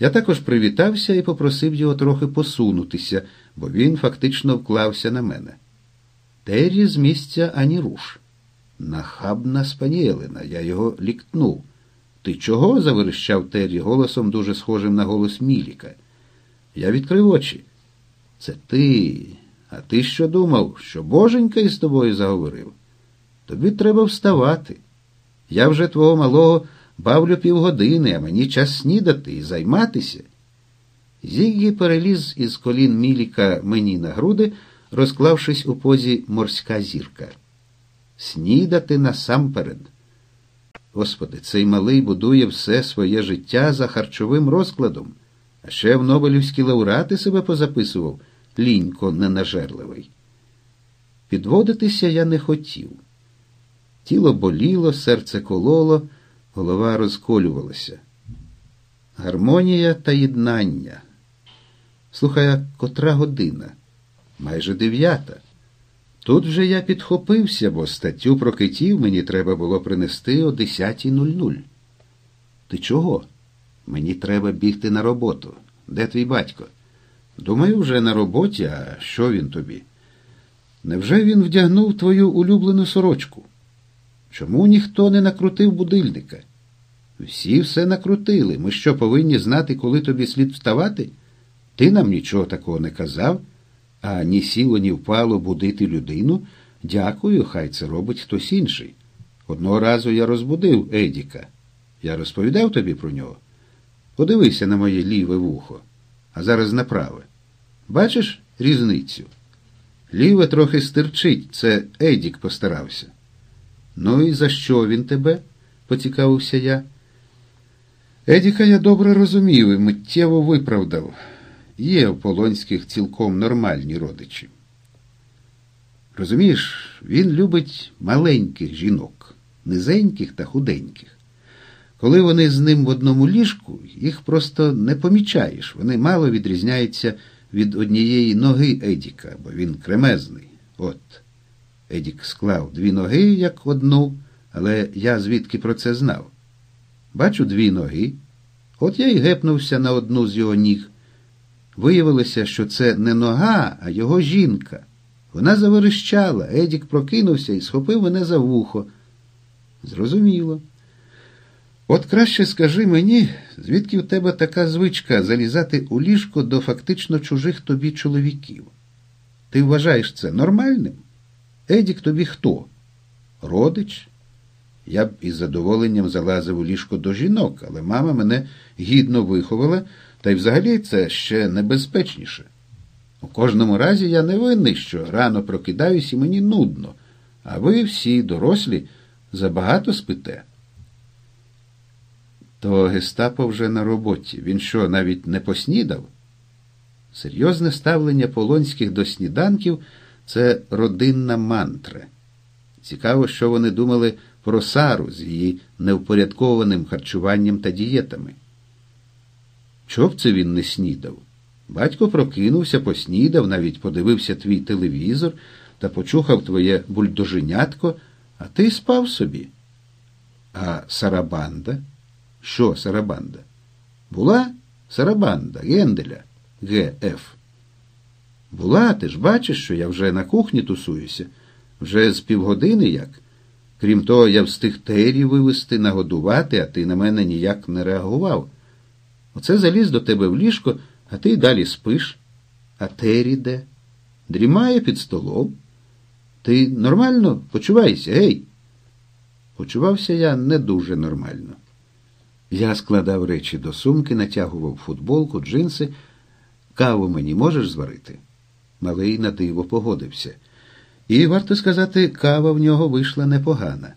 Я також привітався і попросив його трохи посунутися, бо він фактично вклався на мене. Террі з місця ані руш. Нахабна спаніелина, я його ліктнув. Ти чого? заверещав Террі голосом, дуже схожим на голос Міліка. Я відкрив очі. Це ти. А ти що думав, що боженька із тобою заговорив? Тобі треба вставати. Я вже твого малого бавлю півгодини, а мені час снідати і займатися. Зіггі переліз із колін Міліка мені на груди, розклавшись у позі морська зірка. Снідати насамперед. Господи, цей малий будує все своє життя за харчовим розкладом, а ще в Нобелівські лауреати себе позаписував лінько ненажерливий. Підводитися я не хотів. Тіло боліло, серце кололо, голова розколювалася. Гармонія та єднання. Слухай, котра година? Майже дев'ята. Тут вже я підхопився, бо статтю про китів мені треба було принести о 10.00. Ти чого? Мені треба бігти на роботу. Де твій батько? Думаю, вже на роботі, а що він тобі? Невже він вдягнув твою улюблену сорочку? Чому ніхто не накрутив будильника? Всі все накрутили. Ми що повинні знати, коли тобі слід вставати? Ти нам нічого такого не казав, а ні сіло, ні впало будити людину. Дякую, хай це робить хтось інший. Одного разу я розбудив Едіка. Я розповідав тобі про нього. Подивися на моє ліве вухо, а зараз на праве. Бачиш різницю? Ліве трохи стирчить, це Едік постарався. Ну і за що він тебе? поцікавився я. Едіка я добре розумів і миттєво виправдав. Є в Полонських цілком нормальні родичі. Розумієш, він любить маленьких жінок, низеньких та худеньких. Коли вони з ним в одному ліжку, їх просто не помічаєш. Вони мало відрізняються від однієї ноги Едіка, бо він кремезний. От. Едік склав дві ноги, як одну, але я звідки про це знав. Бачу дві ноги. От я й гепнувся на одну з його ніг. Виявилося, що це не нога, а його жінка. Вона заверещала, Едік прокинувся і схопив мене за вухо. Зрозуміло. От краще скажи мені, звідки в тебе така звичка залізати у ліжко до фактично чужих тобі чоловіків? Ти вважаєш це нормальним? Едік тобі хто? Родич? Я б із задоволенням залазив у ліжко до жінок, але мама мене гідно виховала, та й взагалі це ще небезпечніше. У кожному разі я не винний, що рано прокидаюсь і мені нудно, а ви всі дорослі забагато спите. То Гестапо вже на роботі. Він що, навіть не поснідав? Серйозне ставлення полонських до сніданків це родинна мантра. Цікаво, що вони думали про Сару з її невпорядкованим харчуванням та дієтами. Чого це він не снідав? Батько прокинувся, поснідав, навіть подивився твій телевізор та почухав твоє бульдоженятко, а ти спав собі. А Сарабанда? Що Сарабанда? Була Сарабанда, Генделя, Г.Ф. Була, ти ж бачиш, що я вже на кухні тусуюся, вже з півгодини як. Крім того, я встиг тері вивезти, нагодувати, а ти на мене ніяк не реагував. Оце заліз до тебе в ліжко, а ти й далі спиш. А тері де? Дрімає під столом. Ти нормально почуваєшся, гей? Почувався я не дуже нормально. Я складав речі до сумки, натягував футболку, джинси. Каву мені можеш зварити? Малий на диво погодився. І, варто сказати, кава в нього вийшла непогана.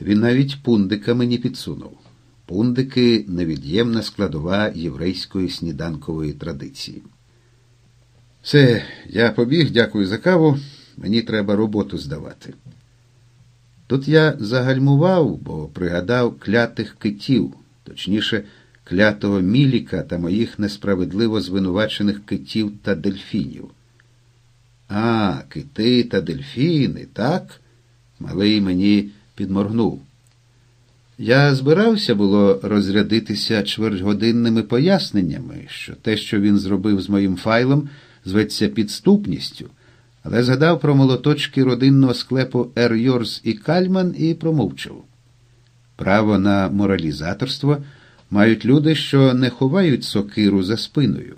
Він навіть пундика мені підсунув. Пундики невід'ємна складова єврейської сніданкової традиції. Все, я побіг, дякую за каву. Мені треба роботу здавати. Тут я загальмував, бо пригадав клятих китів, точніше, клятого Міліка та моїх несправедливо звинувачених китів та дельфінів. А, кити та дельфіни, так? Малий мені підморгнув. Я збирався було розрядитися чвертьгодинними поясненнями, що те, що він зробив з моїм файлом, зветься підступністю, але згадав про молоточки родинного склепу Ер Йорс і Кальман і промовчав. Право на моралізаторство мають люди, що не ховають сокиру за спиною.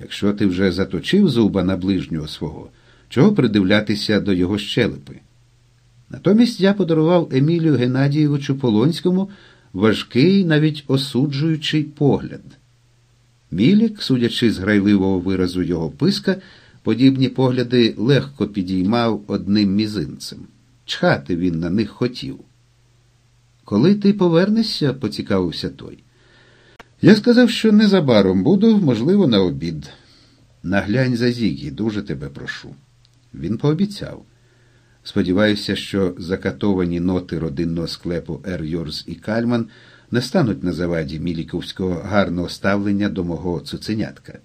Якщо ти вже заточив зуба на ближнього свого, чого придивлятися до його щелепи? Натомість я подарував Емілію Геннадійовичу Полонському важкий, навіть осуджуючий погляд. Мілік, судячи з грайливого виразу його писка, подібні погляди легко підіймав одним мізинцем. Чхати він на них хотів. Коли ти повернешся, поцікавився той. Я сказав, що незабаром буду, можливо, на обід. Наглянь за Зігі, дуже тебе прошу. Він пообіцяв. Сподіваюся, що закатовані ноти родинного склепу Ер Йорз і Кальман не стануть на заваді міліковського гарного ставлення до мого цуценятка.